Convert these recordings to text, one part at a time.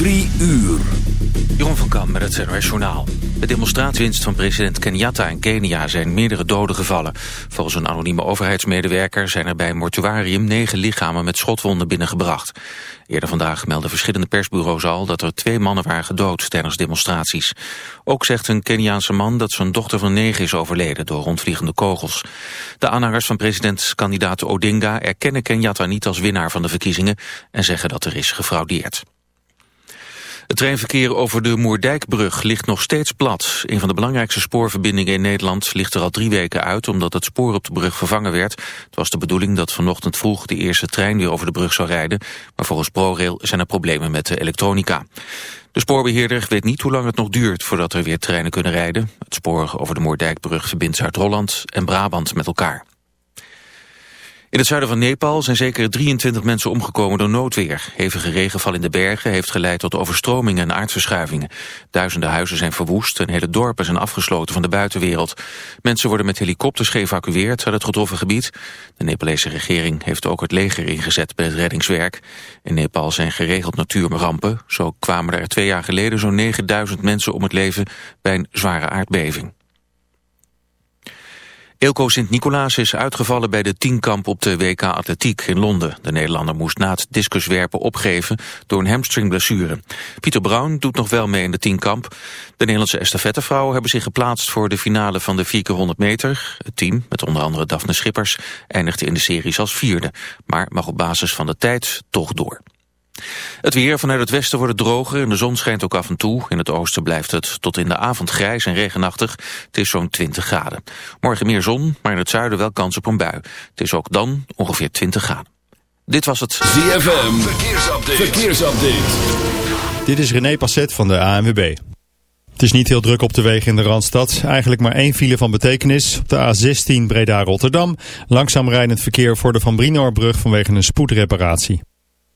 Drie uur. Jeroen van Kam met het NOS. De demonstratiewinst van president Kenyatta in Kenia zijn meerdere doden gevallen. Volgens een anonieme overheidsmedewerker zijn er bij een mortuarium negen lichamen met schotwonden binnengebracht. Eerder vandaag meldden verschillende persbureaus al dat er twee mannen waren gedood tijdens demonstraties. Ook zegt een Keniaanse man dat zijn dochter van negen is overleden door rondvliegende kogels. De aanhangers van presidentskandidaat Odinga erkennen Kenyatta niet als winnaar van de verkiezingen en zeggen dat er is gefraudeerd. Het treinverkeer over de Moerdijkbrug ligt nog steeds plat. Een van de belangrijkste spoorverbindingen in Nederland ligt er al drie weken uit... omdat het spoor op de brug vervangen werd. Het was de bedoeling dat vanochtend vroeg de eerste trein weer over de brug zou rijden. Maar volgens ProRail zijn er problemen met de elektronica. De spoorbeheerder weet niet hoe lang het nog duurt voordat er weer treinen kunnen rijden. Het spoor over de Moerdijkbrug verbindt Zuid-Holland en Brabant met elkaar. In het zuiden van Nepal zijn zeker 23 mensen omgekomen door noodweer. Hevige regenval in de bergen heeft geleid tot overstromingen en aardverschuivingen. Duizenden huizen zijn verwoest en hele dorpen zijn afgesloten van de buitenwereld. Mensen worden met helikopters geëvacueerd uit het getroffen gebied. De Nepalese regering heeft ook het leger ingezet bij het reddingswerk. In Nepal zijn geregeld natuurrampen. Zo kwamen er twee jaar geleden zo'n 9000 mensen om het leven bij een zware aardbeving. Eelco Sint-Nicolaas is uitgevallen bij de tienkamp op de WK Atletiek in Londen. De Nederlander moest na het discuswerpen opgeven door een hamstringblessure. Pieter Brown doet nog wel mee in de tienkamp. De Nederlandse estafettevrouwen hebben zich geplaatst voor de finale van de 4x100 meter. Het team, met onder andere Daphne Schippers, eindigde in de series als vierde. Maar mag op basis van de tijd toch door. Het weer vanuit het westen wordt het droger en de zon schijnt ook af en toe. In het oosten blijft het tot in de avond grijs en regenachtig. Het is zo'n 20 graden. Morgen meer zon, maar in het zuiden wel kans op een bui. Het is ook dan ongeveer 20 graden. Dit was het ZFM Verkeersupdate. Verkeersupdate. Dit is René Passet van de ANWB. Het is niet heel druk op de wegen in de Randstad. Eigenlijk maar één file van betekenis. Op de A16 Breda-Rotterdam. Langzaam rijdend verkeer voor de Van Brinoorbrug vanwege een spoedreparatie.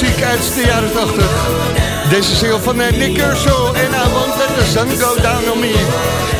Muziek uit de jaren 80. Deze single van uh, Nick Kershaw en I Won't Let The Sun Go Down On Me.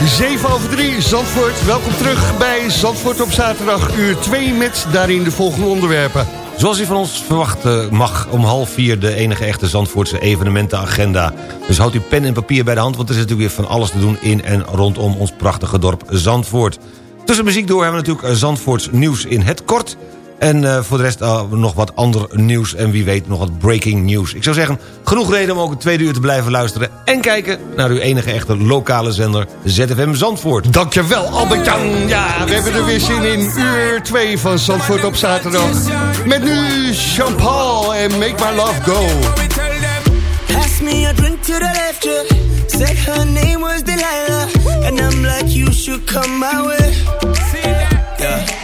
7 over 3, Zandvoort. Welkom terug bij Zandvoort op zaterdag, uur 2 met daarin de volgende onderwerpen. Zoals u van ons verwacht eh, mag om half vier de enige echte Zandvoortse evenementenagenda. Dus houdt uw pen en papier bij de hand, want er is natuurlijk weer van alles te doen in en rondom ons prachtige dorp Zandvoort. Tussen muziek door hebben we natuurlijk Zandvoorts nieuws in het kort... En uh, voor de rest uh, nog wat ander nieuws en wie weet nog wat breaking news. Ik zou zeggen, genoeg reden om ook een tweede uur te blijven luisteren... en kijken naar uw enige echte lokale zender ZFM Zandvoort. Dankjewel Albert-Jan. Ja, we hebben er weer zin in uur 2 van Zandvoort op zaterdag. Met nu Jean-Paul en Make My Love Go. Pass me a drink to the left, yeah. Said her name was Delilah. And I'm like, you should come my way. Yeah.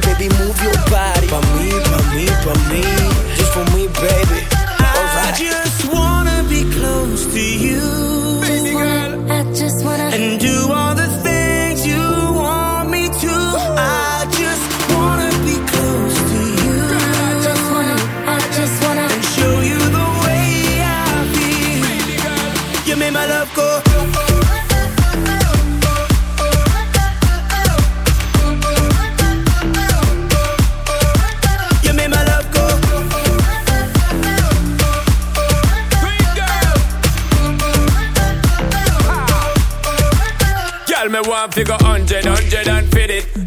baby move your body. Pa' mí, pa' mí, pa' mí.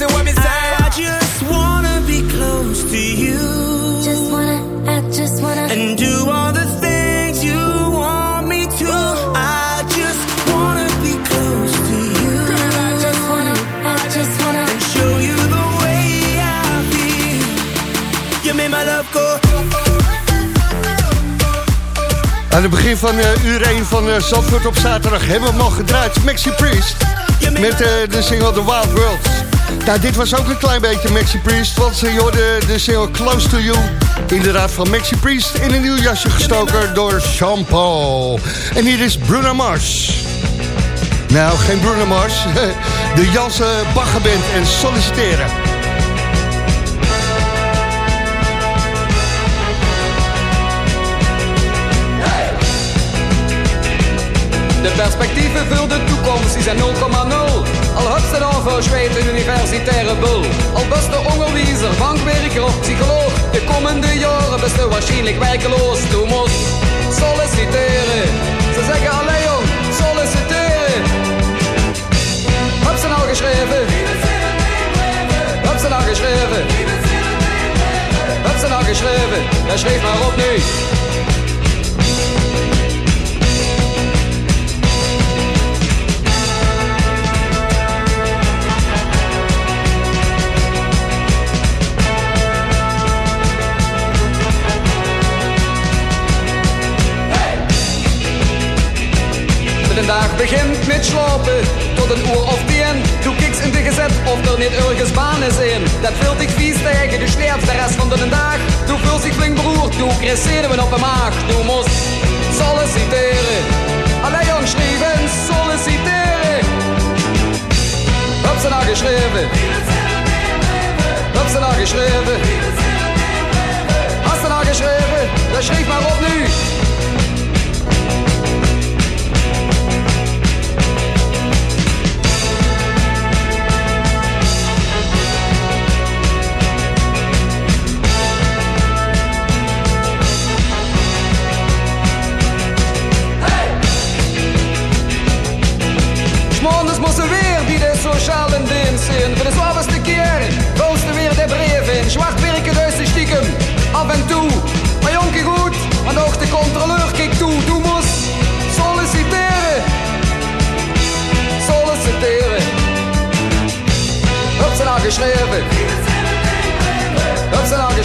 listen what me say. I just wanna be close to you. Just wanna, I just wanna. And do all the things you want me to. I just wanna be close to you. Girl, I just wanna, I just wanna. And show you the way I feel. You made my love go. Aan het begin van uh, uur 1 van uh, Zandvoort op zaterdag hebben we hem al gedraaid. Maxi Priest met uh, de single The Wild World. Nou, dit was ook een klein beetje Maxi Priest, want je hoorde de single Close to You. Inderdaad van Maxi Priest in een nieuw jasje gestoken door Shampoo. En hier is Bruno Mars. Nou, geen Bruno Mars, de Janse Baggerband en solliciteren. De perspectieven voor de toekomst die zijn 0,0. Al hupste dan voor Zweet een universitaire bul. Al beste onderwijzer, psycholoog. De komende jaren best waarschijnlijk werkeloos. Du moest solliciteren. Ze zeggen alleen jong, solliciteren. Heb ze nou geschreven? Heb ze nou geschreven? Heb ze nou geschreven? Ja, schreef maar op. De dag begint met slapen, tot een uur of tien. Doe kiks in de gezet of er niet ergens baan is in. Dat wil ik vies tegen, du sterft de rest van de dag. Du voelt zich flink beroerd, du krijgt zenuwen op de maag. Du moest solliciteren. Alleen schrijven, solliciteren. Heb ze nou geschreven? Heb ze nou geschreven? Hast du nou geschreven? Dan schrijf maar op nu.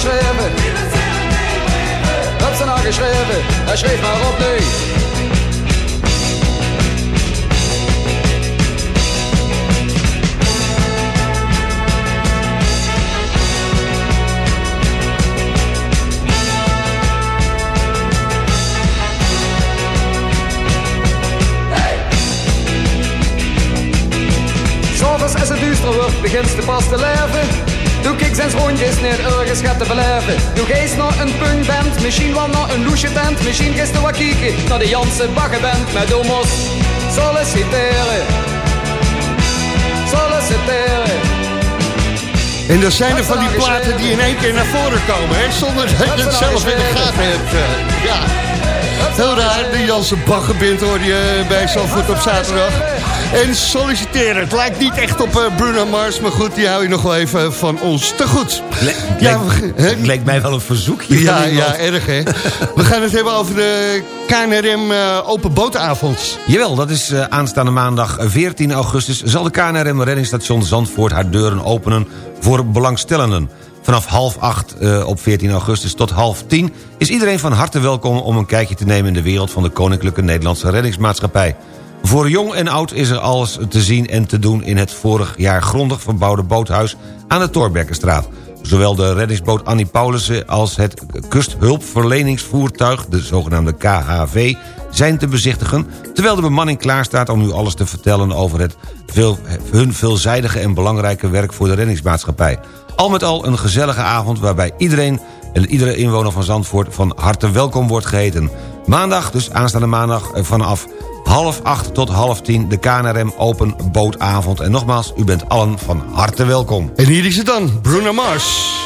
Geschreven? Heb nou geschreven? Hij schreef maar op nu. S'avonds als het duister wordt, begint ze pas te leven. Doe ik zijn rondjes niet ergens gaat te beleven. Doe geest naar een punkband, misschien wel naar een loesje tent. Misschien gisteren wat kieken naar de Janse baggenband. Du moest solliciteren. Solliciteren. En dan zijn er van die platen die in één keer naar voren komen, hè, zonder dat je het zelf in de gaten hebt. eh. Ja. Heel raar, de Jansen Baggenbind hoor je bij Zalvoort op zaterdag. En solliciteren. Het lijkt niet echt op eh, Bruno Mars, maar goed, die hou je nog wel even van ons te goed. Ja, het leek mij wel een verzoekje. Ja, ja, erg hè. We gaan het hebben over de KNRM eh, Open Botenavond. Jawel, dat is eh, aanstaande maandag 14 augustus... zal de KNRM Reddingsstation Zandvoort haar deuren openen voor belangstellenden. Vanaf half acht op 14 augustus tot half tien... is iedereen van harte welkom om een kijkje te nemen... in de wereld van de Koninklijke Nederlandse Reddingsmaatschappij. Voor jong en oud is er alles te zien en te doen... in het vorig jaar grondig verbouwde boothuis aan de Torbekkenstraat. Zowel de reddingsboot Annie Paulussen als het kusthulpverleningsvoertuig... de zogenaamde KHV, zijn te bezichtigen... terwijl de bemanning klaarstaat om u alles te vertellen... over het veel, hun veelzijdige en belangrijke werk voor de reddingsmaatschappij. Al met al een gezellige avond waarbij iedereen... en iedere inwoner van Zandvoort van harte welkom wordt geheten. Maandag, dus aanstaande maandag eh, vanaf half acht tot half tien... de KNRM Open Bootavond. En nogmaals, u bent allen van harte welkom. En hier is het dan, Bruno Mars.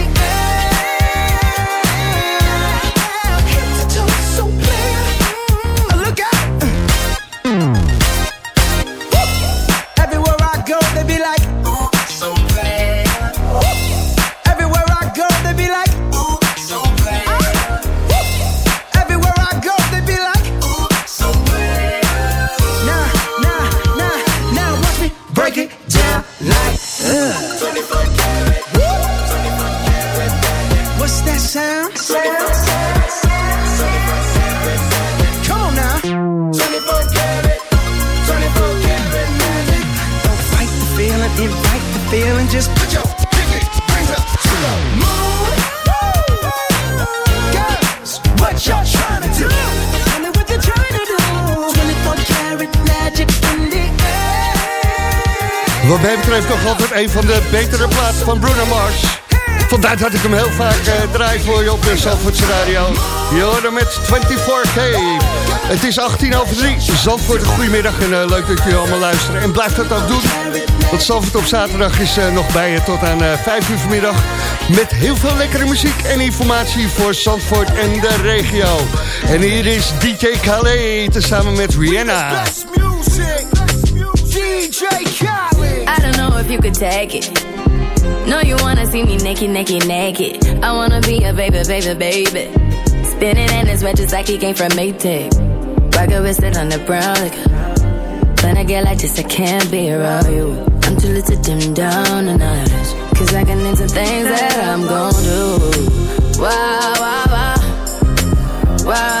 Betreft toch altijd een van de betere plaatsen van Bruno Mars. Vandaar dat ik hem heel vaak eh, draai voor je op de Zandvoortse Radio. Je hoort hem met 24K. Het is 18 over 3. Zandvoort, goedemiddag en eh, leuk dat jullie allemaal luisteren. En blijf dat ook doen. Want Zandvoort op zaterdag is eh, nog bij je tot aan eh 5 uur vanmiddag. Met heel veel lekkere muziek en informatie voor Zandvoort en de regio. En hier is DJ Khaled tezamen met Rihanna. DJ Khaled. I don't know if you could take it. No, you wanna see me naked, naked, naked. I wanna be a baby, baby, baby. Spinning in his red just like he came from Maytag. Rocket with it on the brown liquor. When I get like this, I can't be around you. I'm too little to dim down the night. Cause I can into things that I'm gon' do. Wow, wow. Wow, wow,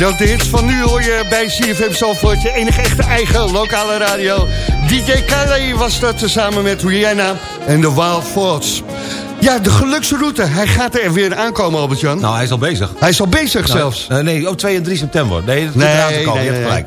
En ook de hits van nu hoor je bij CFM Zalvoort, je enige echte eigen lokale radio. DJ Khaled was dat samen met Rihanna en de Wild Thoughts. Ja, de geluksroute. Hij gaat er weer aankomen, Albert-Jan. Nou, hij is al bezig. Hij is al bezig Nou, zelfs. eh, nee, oh, 2 en 3 september. Nee, dat is Nee, eraan te komen. nee, je hebt gelijk.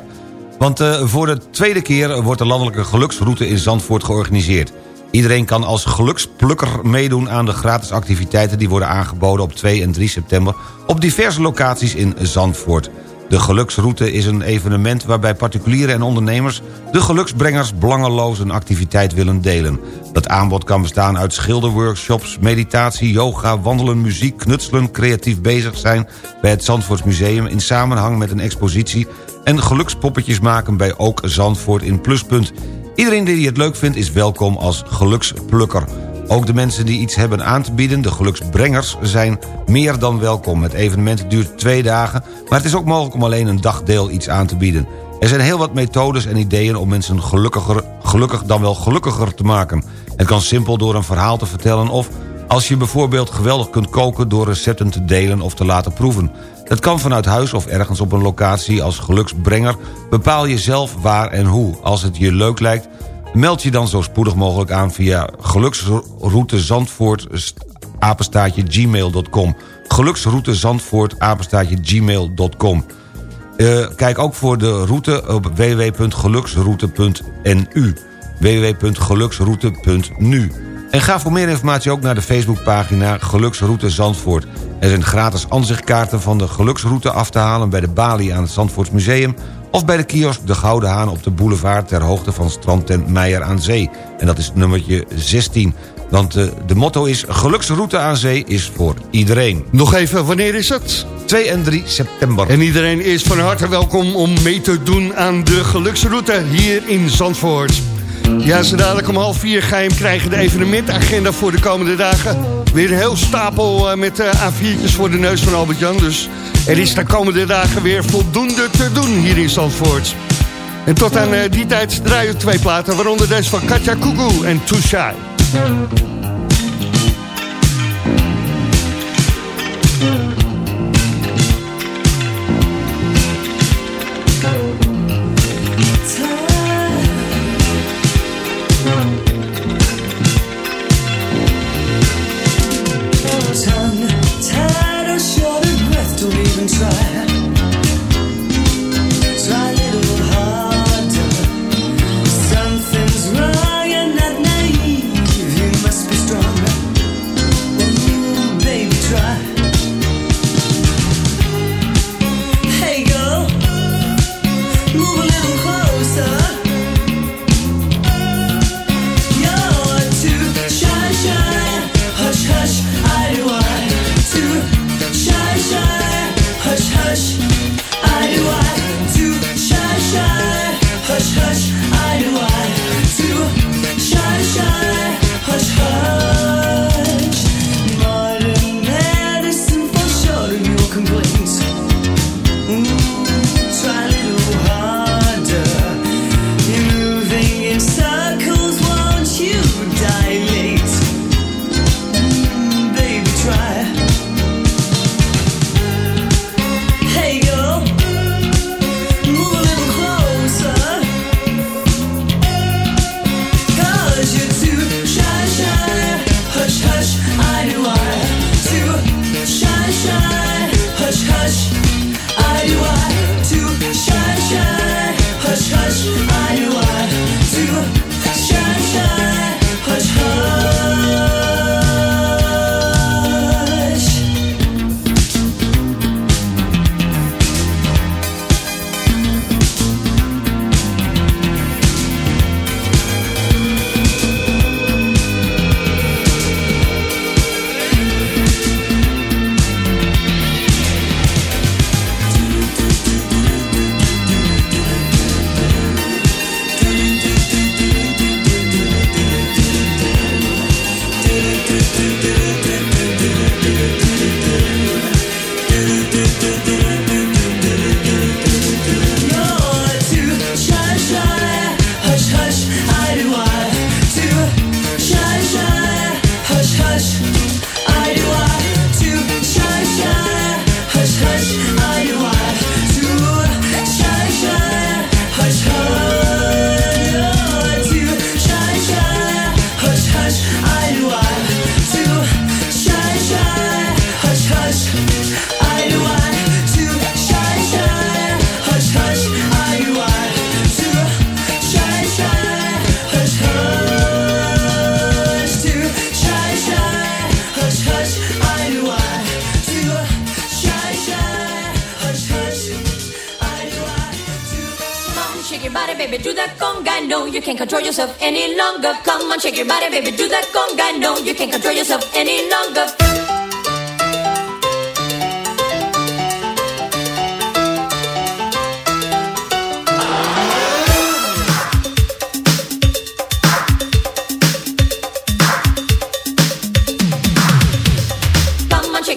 Want eh, voor de tweede keer wordt de landelijke geluksroute in Zandvoort georganiseerd. Iedereen kan als geluksplukker meedoen aan de gratis activiteiten... die worden aangeboden op 2 en 3 september... op diverse locaties in Zandvoort. De geluksroute is een evenement waarbij particulieren en ondernemers... de geluksbrengers belangeloos een activiteit willen delen. Dat aanbod kan bestaan uit schilderworkshops, meditatie, yoga... wandelen, muziek, knutselen, creatief bezig zijn... bij het Zandvoortsmuseum in samenhang met een expositie... en gelukspoppetjes maken bij Ook Zandvoort in Pluspunt... Iedereen die het leuk vindt is welkom als geluksplukker. Ook de mensen die iets hebben aan te bieden, de geluksbrengers, zijn meer dan welkom. Het evenement duurt twee dagen, maar het is ook mogelijk om alleen een dagdeel iets aan te bieden. Er zijn heel wat methodes en ideeën om mensen gelukkiger, gelukkig dan wel gelukkiger te maken. Het kan simpel door een verhaal te vertellen of als je bijvoorbeeld geweldig kunt koken door recepten te delen of te laten proeven. Dat kan vanuit huis of ergens op een locatie als geluksbrenger. Bepaal je zelf waar en hoe. Als het je leuk lijkt, meld je dan zo spoedig mogelijk aan via geluksroute Zandvoort apenstaatje gmail.com. Geluksroute Zandvoort apenstaatje gmail.com. Eh, kijk ook voor de route op www.geluksroute.nu www.geluksroute.nu En ga voor meer informatie ook naar de Facebookpagina Geluksroute Zandvoort. Er zijn gratis aanzichtkaarten van de Geluksroute af te halen... bij de balie aan het Zandvoortsmuseum... of bij de kiosk De Gouden Haan op de boulevard... ter hoogte van strandtent Meijer aan Zee. En dat is nummertje 16. Want eh, de motto is... Geluksroute aan Zee is voor iedereen. Nog even, wanneer is het? 2 en 3 september. En iedereen is van harte welkom om mee te doen aan de geluksroute hier in Zandvoort. Ja, zo dadelijk om half vier ga hem krijgen, de evenementagenda voor de komende dagen. Weer een heel stapel eh, met eh, A4'tjes voor de neus van Albert-Jan. Dus er is de komende dagen weer voldoende te doen hier in Zandvoort. En tot aan eh, die tijd draaien we twee platen, waaronder deze van Katja Kuku en Too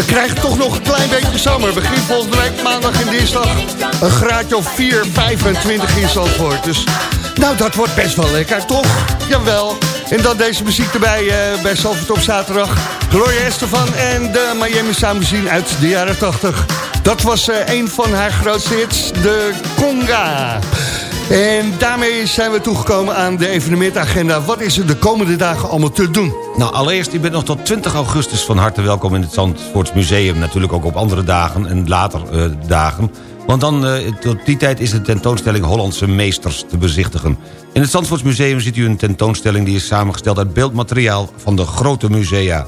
We krijgen toch nog een klein beetje zomer. Begin volgende week, maandag en dinsdag, een graadje of 4, 25 in Zandvoort. Dus nou, dat wordt best wel lekker, toch? Jawel. En dan deze muziek erbij uh, bij Zandvoort op zaterdag. Gloria Estefan en de Miami Machine uit de jaren 80. Dat was uh, een van haar grootste hits, de Conga. En daarmee zijn we toegekomen aan de evenementagenda. Wat is er de komende dagen allemaal te doen? Nou, allereerst, u bent nog tot 20 augustus van harte welkom in het Zandvoorts Museum. Natuurlijk ook op andere dagen en later uh, dagen. Want dan, uh, tot die tijd is de tentoonstelling Hollandse Meesters te bezichtigen. In het Zandvoorts Museum ziet u een tentoonstelling... die is samengesteld uit beeldmateriaal van de grote musea.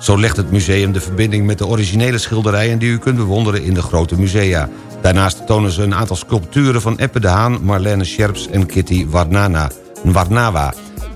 Zo legt het museum de verbinding met de originele schilderijen... die u kunt bewonderen in de grote musea. Daarnaast tonen ze een aantal sculpturen van Eppe de Haan... Marlene Scherps en Kitty Warnana.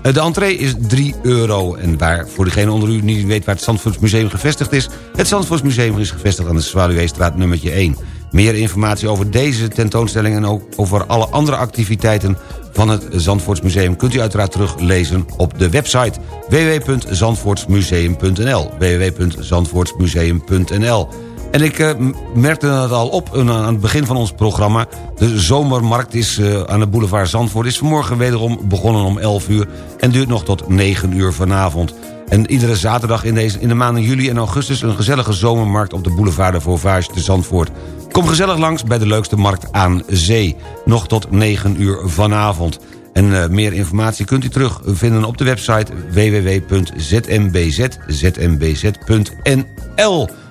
Eh, De entree is 3 euro. En waar, voor degene onder u niet weet waar het Zandvoortsmuseum gevestigd is... het Zandvoortsmuseum is gevestigd aan de Zwaluweestraat nummertje 1. Meer informatie over deze tentoonstelling... en ook over alle andere activiteiten van het Zandvoortsmuseum... kunt u uiteraard teruglezen op de website www.zandvoortsmuseum.nl www.zandvoortsmuseum.nl en ik uh, merkte het al op uh, aan het begin van ons programma. De zomermarkt is uh, aan de boulevard Zandvoort... is vanmorgen wederom begonnen om 11 uur... en duurt nog tot 9 uur vanavond. En iedere zaterdag in, deze, in de maanden juli en augustus... een gezellige zomermarkt op de boulevard de Vauvage te Zandvoort. Kom gezellig langs bij de leukste markt aan zee. Nog tot 9 uur vanavond. En meer informatie kunt u terugvinden op de website www.zmbz.nl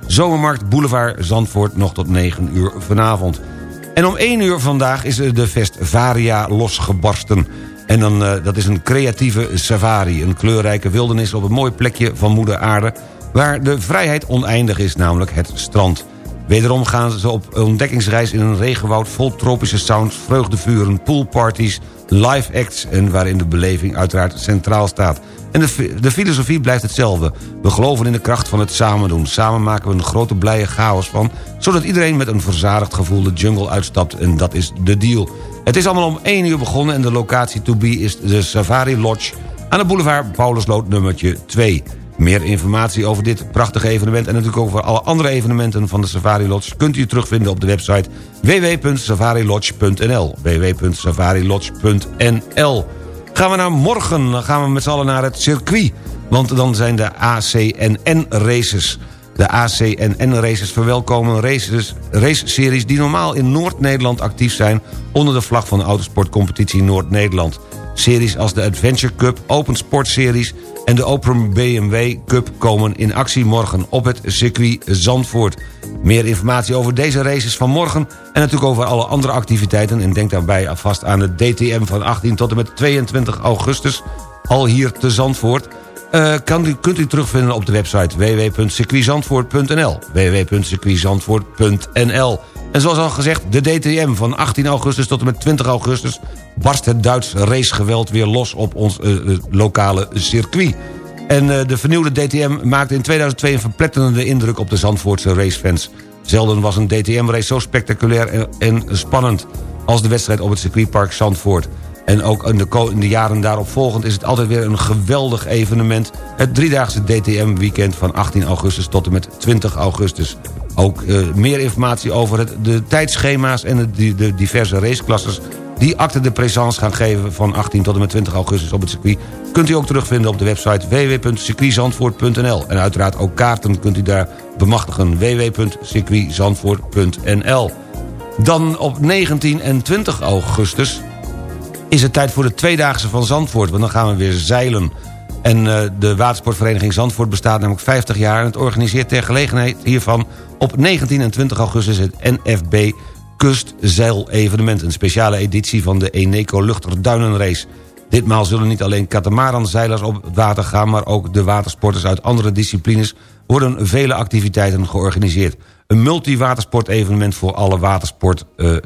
Zomermarkt Boulevard Zandvoort nog tot 9 uur vanavond. En om 1 uur vandaag is de Festvaria losgebarsten. En dan, uh, dat is een creatieve safari. Een kleurrijke wildernis op een mooi plekje van moeder aarde... waar de vrijheid oneindig is, namelijk het strand. Wederom gaan ze op ontdekkingsreis in een regenwoud... vol tropische sounds, vreugdevuren, poolparties, live acts... en waarin de beleving uiteraard centraal staat... En de, de, filosofie blijft hetzelfde. We geloven in de kracht van het samen doen. Samen maken we een grote blije chaos van... zodat iedereen met een verzadigd gevoel de jungle uitstapt. En dat is de deal. Het is allemaal om 1 uur begonnen... en de locatie to be is de Safari Lodge... aan de boulevard Paulusloot nummertje 2. Meer informatie over dit prachtige evenement... en natuurlijk over alle andere evenementen van de Safari Lodge... kunt u terugvinden op de website www.safarilodge.nl www.safarilodge.nl Gaan we naar morgen, dan gaan we met z'n allen naar het circuit. Want dan zijn de ACNN-races. De ACNN-races verwelkomen races, race-series die normaal in Noord-Nederland actief zijn... onder de vlag van de autosportcompetitie Noord-Nederland. Series als de Adventure Cup, Open Sport Series en de Open BMW Cup komen in actie morgen op het circuit Zandvoort. Meer informatie over deze races van morgen en natuurlijk over alle andere activiteiten... en denk daarbij alvast aan de DTM van 18 tot en met 22 augustus... al hier te Zandvoort... Uh, kan kunt u terugvinden op de website www.circuitzandvoort.nl www.circuitzandvoort.nl En zoals al gezegd, de DTM van 18 augustus tot en met 20 augustus... barst het Duits racegeweld weer los op ons uh, lokale circuit. En uh, de vernieuwde DTM maakte in 2002 een verpletterende indruk op de Zandvoortse racefans. Zelden was een DTM-race zo spectaculair en, en spannend... als de wedstrijd op het circuitpark Zandvoort... En ook in de, jaren daarop volgend is het altijd weer een geweldig evenement. Het driedaagse DTM-weekend van 18 augustus tot en met 20 augustus. Ook meer informatie over het, de tijdschema's en de, de diverse raceklasses... die acte de présence gaan geven van 18 tot en met 20 augustus op het circuit... kunt u ook terugvinden op de website www.circuitzandvoort.nl. En uiteraard ook kaarten kunt u daar bemachtigen. www.circuitzandvoort.nl. Dan op 19 en 20 augustus is het tijd voor de tweedaagse van Zandvoort. Want dan gaan we weer zeilen. En uh, de watersportvereniging Zandvoort bestaat namelijk 50 jaar... en het organiseert ter gelegenheid hiervan op 19 en 20 augustus... het NFB Kustzeil-evenement. Een speciale editie van de Eneco Luchterduinenrace. Ditmaal zullen niet alleen katamaranzeilers op het water gaan... maar ook de watersporters uit andere disciplines... worden vele activiteiten georganiseerd. Een multi-watersport-evenement voor alle watersport, uh,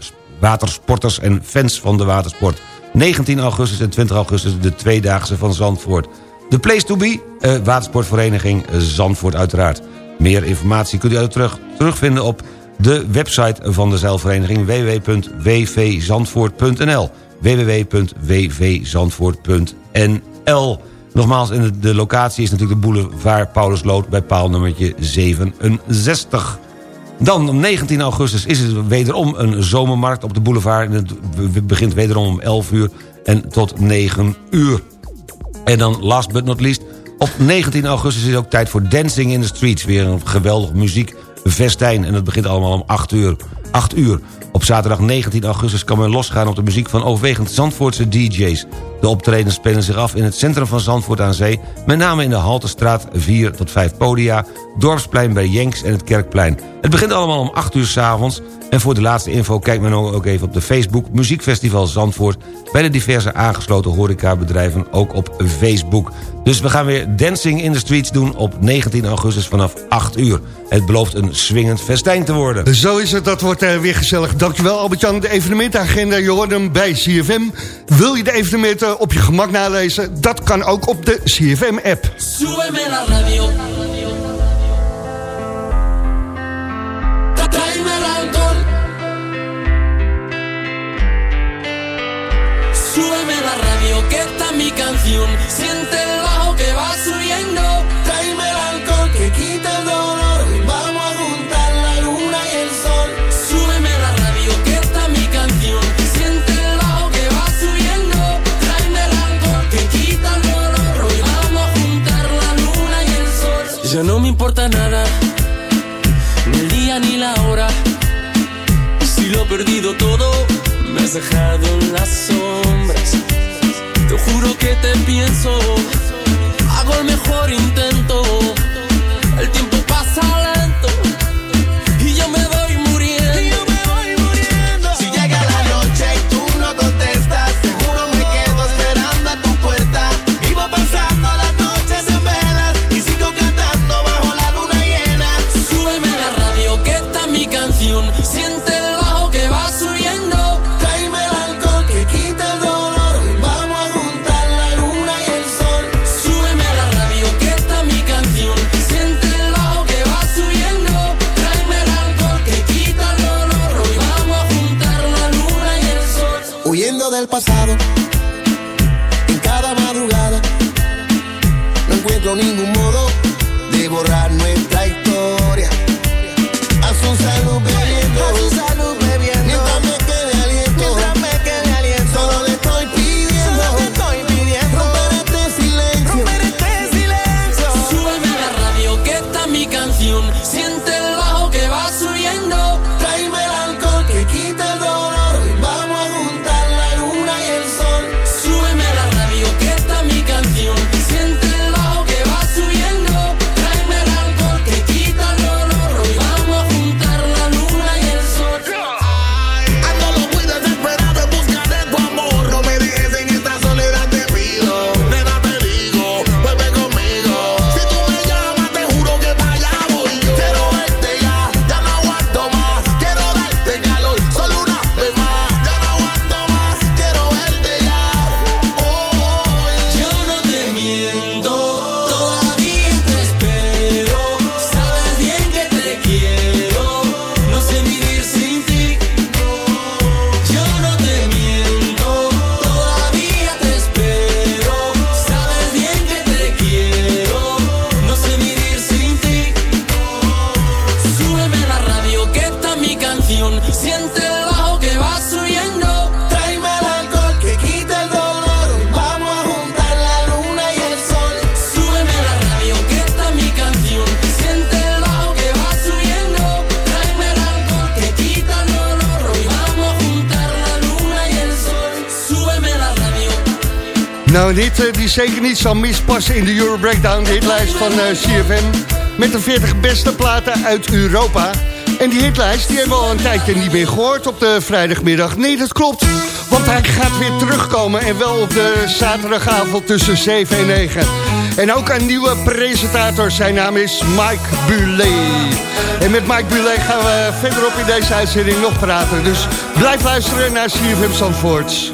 watersporters en fans van de watersport... 19 augustus en 20 augustus de tweedaagse van Zandvoort. De place to be, uh, watersportvereniging Zandvoort uiteraard. Meer informatie kunt u terug, terugvinden op de website van de zeilvereniging www.wvzandvoort.nl www.wvzandvoort.nl Nogmaals, de, de locatie is natuurlijk de boulevard Paulusloot bij paalnummertje 67. Dan om 19 augustus is het wederom een zomermarkt op de boulevard. Het begint wederom om 11 uur en tot 9 uur. En dan last but not least, op 19 augustus is ook tijd voor Dancing in the Streets. Weer een geweldig muziekfestijn en dat begint allemaal om 8 uur. 8 uur. Op zaterdag 19 augustus kan men losgaan op de muziek van overwegend Zandvoortse DJ's. De optredens spelen zich af in het centrum van Zandvoort aan Zee... met name in de Haltestraat 4 tot 5 podia... Dorpsplein bij Jenks en het Kerkplein. Het begint allemaal om 8 uur s'avonds... en voor de laatste info kijkt men ook even op de Facebook... Muziekfestival Zandvoort... bij de diverse aangesloten horecabedrijven ook op Facebook. Dus we gaan weer Dancing in the Streets doen op 19 augustus vanaf 8 uur. Het belooft een swingend festijn te worden. Zo is het, dat wordt uh, weer gezellig. Dankjewel Albert-Jan, de evenementagenda, je hoort hem bij CFM. Wil je de evenementen op je gemak nalezen? Dat kan ook op de CFM-app. Súbeme la radio, que está mi canción. Siente el bajo que va subiendo. Tráeme el alcohol que quita el dolor. Vamos a juntar la luna y el sol. Súbeme la radio, que está mi canción. Siente el bajo que va subiendo. Tráeme el alcohol que quita el dolor. Hoy vamos a juntar la luna y el sol. Ya no me importa nada, ni el día ni la hora. Si lo he perdido todo, me has dejado en las sombras. Te juro que te pienso, hago el mejor intento. Zeker niet zal mispassen in de Euro Breakdown, de hitlijst van eh, CFM. Met de 40 beste platen uit Europa. En die hitlijst die hebben we al een tijdje niet meer gehoord op de vrijdagmiddag. Nee, dat klopt. Want hij gaat weer terugkomen en wel op de zaterdagavond tussen 7 en 9. En ook een nieuwe presentator, zijn naam is Mike Bulet. En met Mike Bulet gaan we verderop in deze uitzending nog praten. Dus blijf luisteren naar CFM Zandvoort.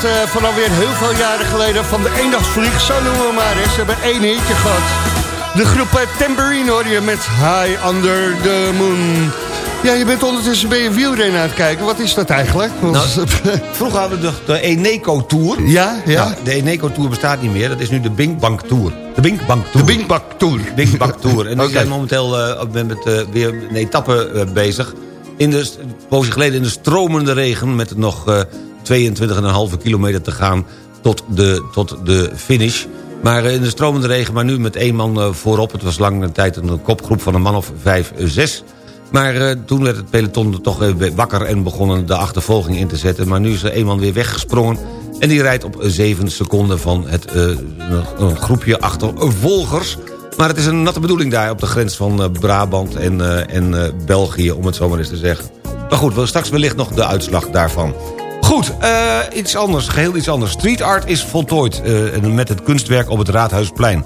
Plaat uh, van alweer heel veel jaren geleden van de eendagsvlieg. Zo noemen we maar. Hè. Ze hebben één hitje gehad. De groep uh, Tambourine hoor je met High Under the Moon. Ja, je bent ondertussen bij je wielrennen aan het kijken. Wat is dat eigenlijk? Nou, vroeger hadden we de, de Eneco Tour. Ja, ja. Nou, de Eneco Tour bestaat niet meer. Dat is nu de Binkbank Tour. De Binkbank Tour. De Binkbank Tour. Binkbank Tour. En we okay. zijn momenteel uh, met, uh, weer een etappe uh, bezig. In de, een poosje geleden in de stromende regen... met nog 22,5 kilometer te gaan tot de, tot de finish... Maar in de stromende regen, maar nu met één man voorop. Het was lange tijd een kopgroep van een man of vijf, zes. Maar uh, toen werd het peloton toch wakker en begonnen de achtervolging in te zetten. Maar nu is er eenmaal weer weggesprongen. En die rijdt op 7 seconden van het, uh, een groepje achtervolgers. Maar het is een natte bedoeling daar op de grens van Brabant en, en België, om het zo maar eens te zeggen. Maar goed, straks wellicht nog de uitslag daarvan. Goed, iets anders, geheel iets anders. Street art is voltooid met het kunstwerk op het Raadhuisplein.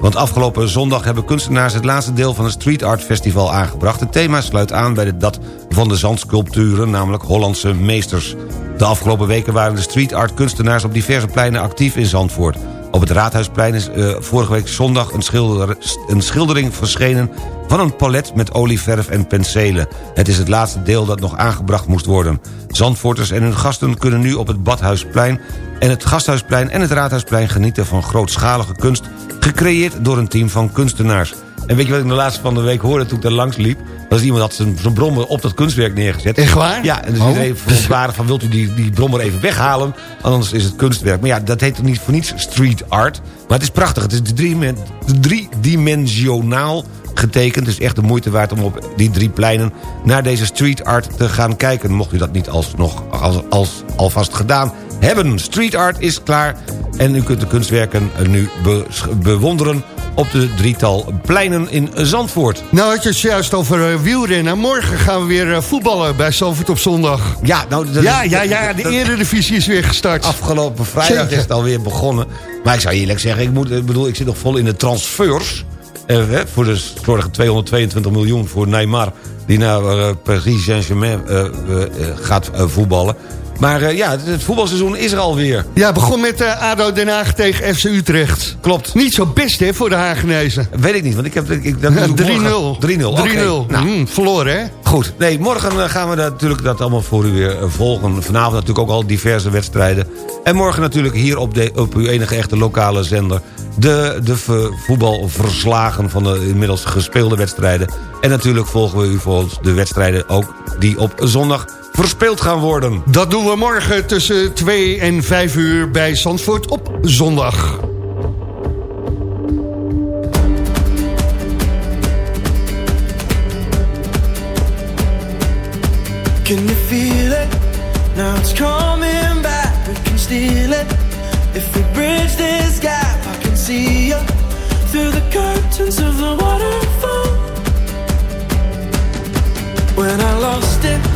Want afgelopen zondag hebben kunstenaars het laatste deel van het Street Art Festival aangebracht. Het thema sluit aan bij dat van de zandsculpturen, namelijk Hollandse meesters. De afgelopen weken waren de street art kunstenaars op diverse pleinen actief in Zandvoort. Op het Raadhuisplein is uh, vorige week zondag een, schilder, een schildering verschenen... van een palet met olieverf en penselen. Het is het laatste deel dat nog aangebracht moest worden. Zandvoorters en hun gasten kunnen nu op het Badhuisplein... en het Gasthuisplein en het Raadhuisplein genieten van grootschalige kunst... gecreëerd door een team van kunstenaars. En weet je wat ik de laatste van de week hoorde toen ik daar langs liep? Dat is iemand had zijn, zijn brommer op dat kunstwerk neergezet. Echt waar? Ja, en dus Oh. iedereen verontwaardigd van wilt u die, die brommer even weghalen? Anders is het kunstwerk. Maar ja, dat heet toch niet voor niets street art. Maar het is prachtig. Het is drie- driedimensionaal getekend. Het is echt de moeite waard om op die drie pleinen naar deze street art te gaan kijken. Mocht u dat niet alsnog als, als, alvast gedaan hebben. Street art is klaar en u kunt de kunstwerken nu be- bewonderen op de drietal pleinen in Zandvoort. Nou had je het juist over uh, wielrennen. Morgen gaan we weer uh, voetballen bij Zandvoort op zondag. Ja, nou, dat, ja, ja, ja, de eredivisie is weer gestart. Afgelopen vrijdag Zeker. is het alweer begonnen. Maar ik zou eerlijk zeggen, ik, moet, ik bedoel, ik zit nog vol in de transfers. Eh, voor de vorige 222 miljoen voor Neymar... die naar uh, Paris Saint-Germain uh, gaat voetballen. Maar uh, ja, het, voetbalseizoen is er alweer. Ja, begon met uh, ADO Den Haag tegen FC Utrecht. Klopt. Niet zo best hè, voor de Hagenezen. Weet ik niet, want ik heb... Ik, ik, 3-0. 3-0. Okay. Nou. Mm, verloren hè? Goed. Nee, morgen uh, gaan we dat, natuurlijk dat allemaal voor u weer volgen. Vanavond natuurlijk ook al diverse wedstrijden. En morgen natuurlijk hier op, de, op uw enige echte lokale zender... de, de voetbalverslagen van de inmiddels gespeelde wedstrijden. En natuurlijk volgen we u voor ons de wedstrijden ook die op zondag verspeeld gaan worden. Dat doen we morgen tussen 2 en 5 uur bij Zandvoort op zondag. Can you feel it? Now it's coming back. We can steal it. If we bridge this gap, I can see you through the curtains of the waterfall. When I lost it,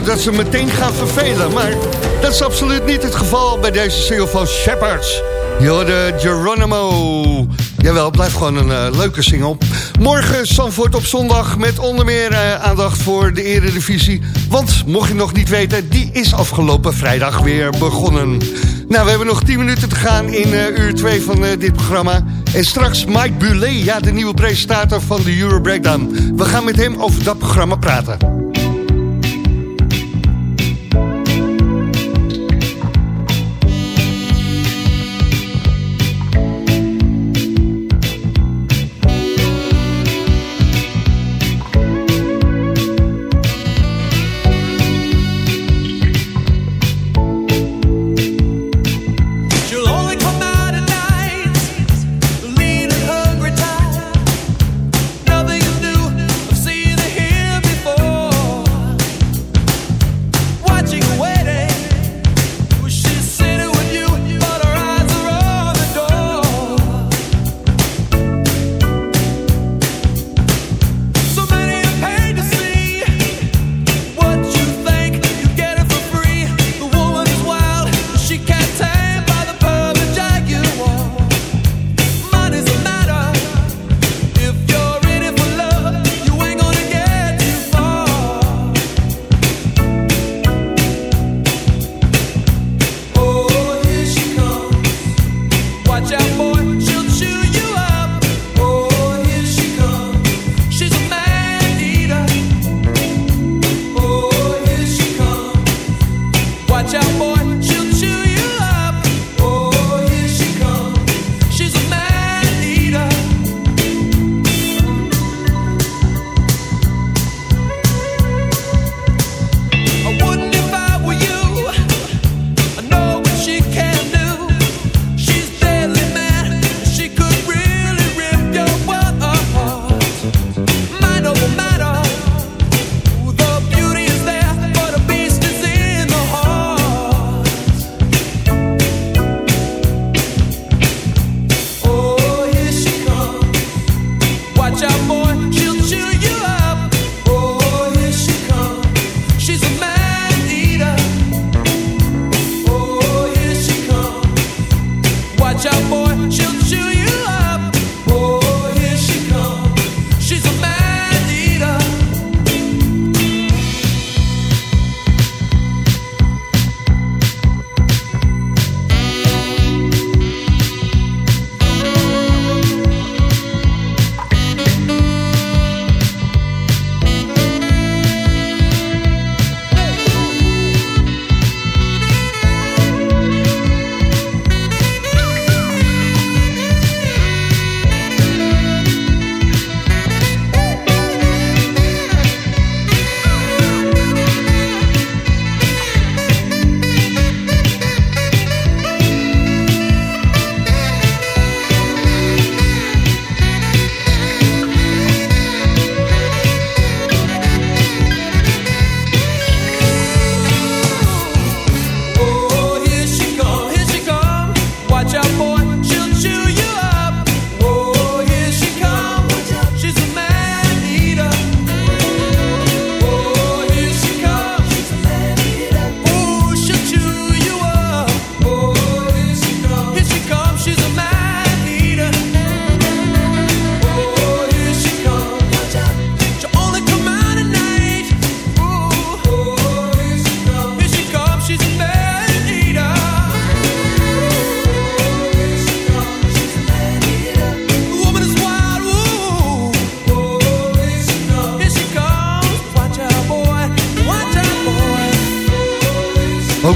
dat ze meteen gaan vervelen. Maar dat is absoluut niet het geval bij deze single van Shepherds. Hoorde Geronimo. Jawel, blijft gewoon een eh, leuke single. Morgen Sanford op zondag met onder meer eh, aandacht voor de eredivisie. Want, mocht je nog niet weten, die is afgelopen vrijdag weer begonnen. Nou, we hebben nog 10 minuten te gaan in eh, uur 2 van dit programma. En straks Mike Bulet, ja, de nieuwe presentator van de Euro Breakdown. We gaan met hem over dat programma praten.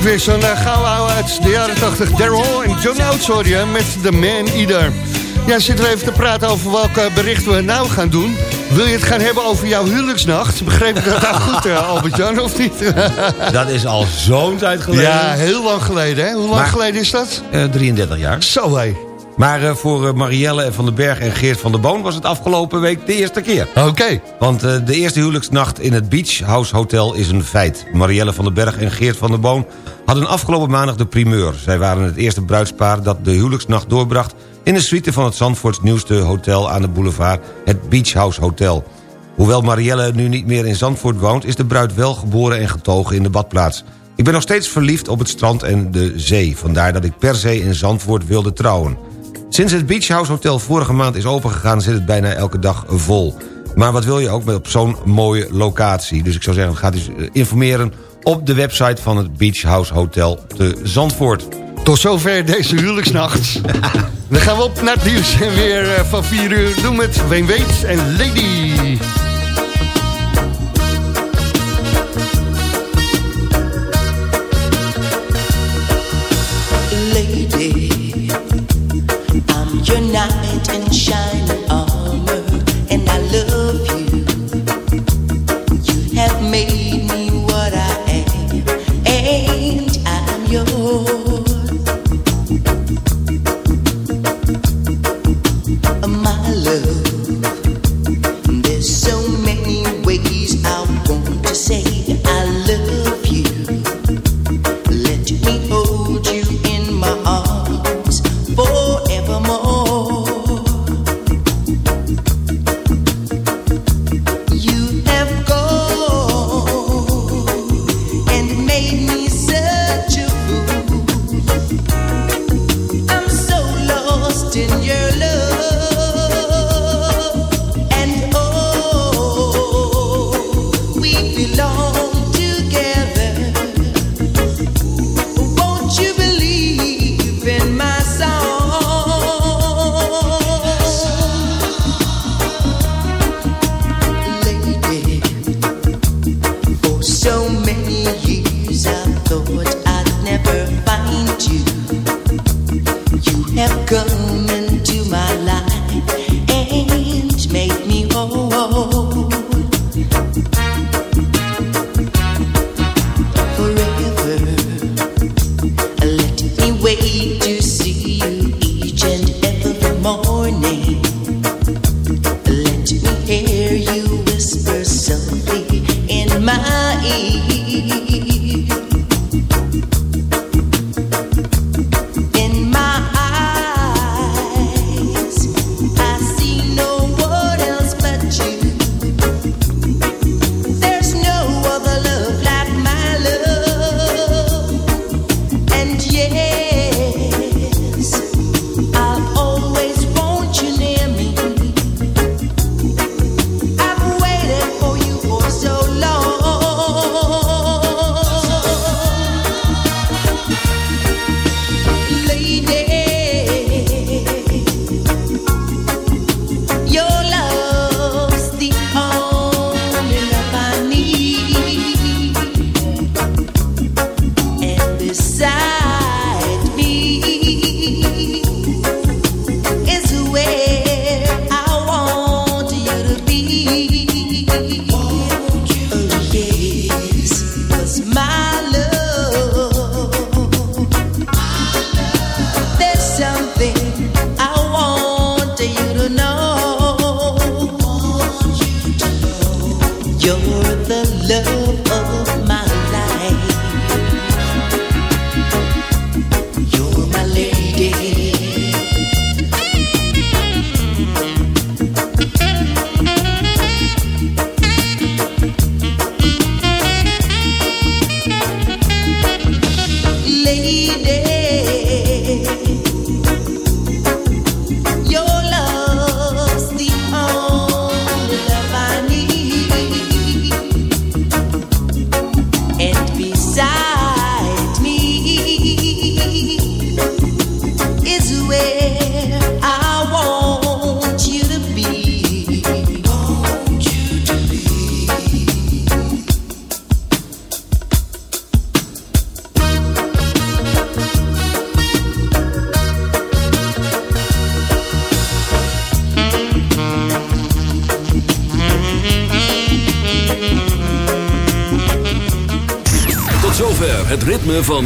Weer zo'n uh, oude uit de jaren 80. Daryl en John Oates hoor je met The Man Eater. Ja, zitten we even te praten over welke berichten we nou gaan doen. Wil je het gaan hebben over jouw huwelijksnacht? Begreep ik dat nou goed, uh, Albert-Jan, of niet? dat is al zo'n tijd geleden. Ja, heel lang geleden, hè? Hoe lang Maar- geleden is dat? Eh, 33 jaar. Zo, hé. Maar eh, voor eh, Marielle van den Berg en Geert van der Boon... was het afgelopen week de eerste keer. Oké. Want eh, de eerste huwelijksnacht in het Beach House Hotel is een feit. Marielle van den Berg en Geert van der Boon hadden afgelopen maandag de primeur. Zij waren het eerste bruidspaar dat de huwelijksnacht doorbracht... in de suite van het Zandvoorts nieuwste hotel aan de boulevard... het Beach House Hotel. Hoewel Marielle nu niet meer in Zandvoort woont... is de bruid wel geboren en getogen in de badplaats. Ik ben nog steeds verliefd op het strand en de zee. Vandaar dat ik per se in Zandvoort wilde trouwen. Sinds het Beach House Hotel vorige maand is opengegaan... zit het bijna elke dag vol. Maar wat wil je ook op zo'n mooie locatie? Dus ik zou zeggen, ga eh, informeren op de website van het Beach House Hotel te Zandvoort. Tot zover deze huwelijksnacht. Dan gaan we op naar het nieuws en weer eh, van 4 uur doen met Ween Weet en lady.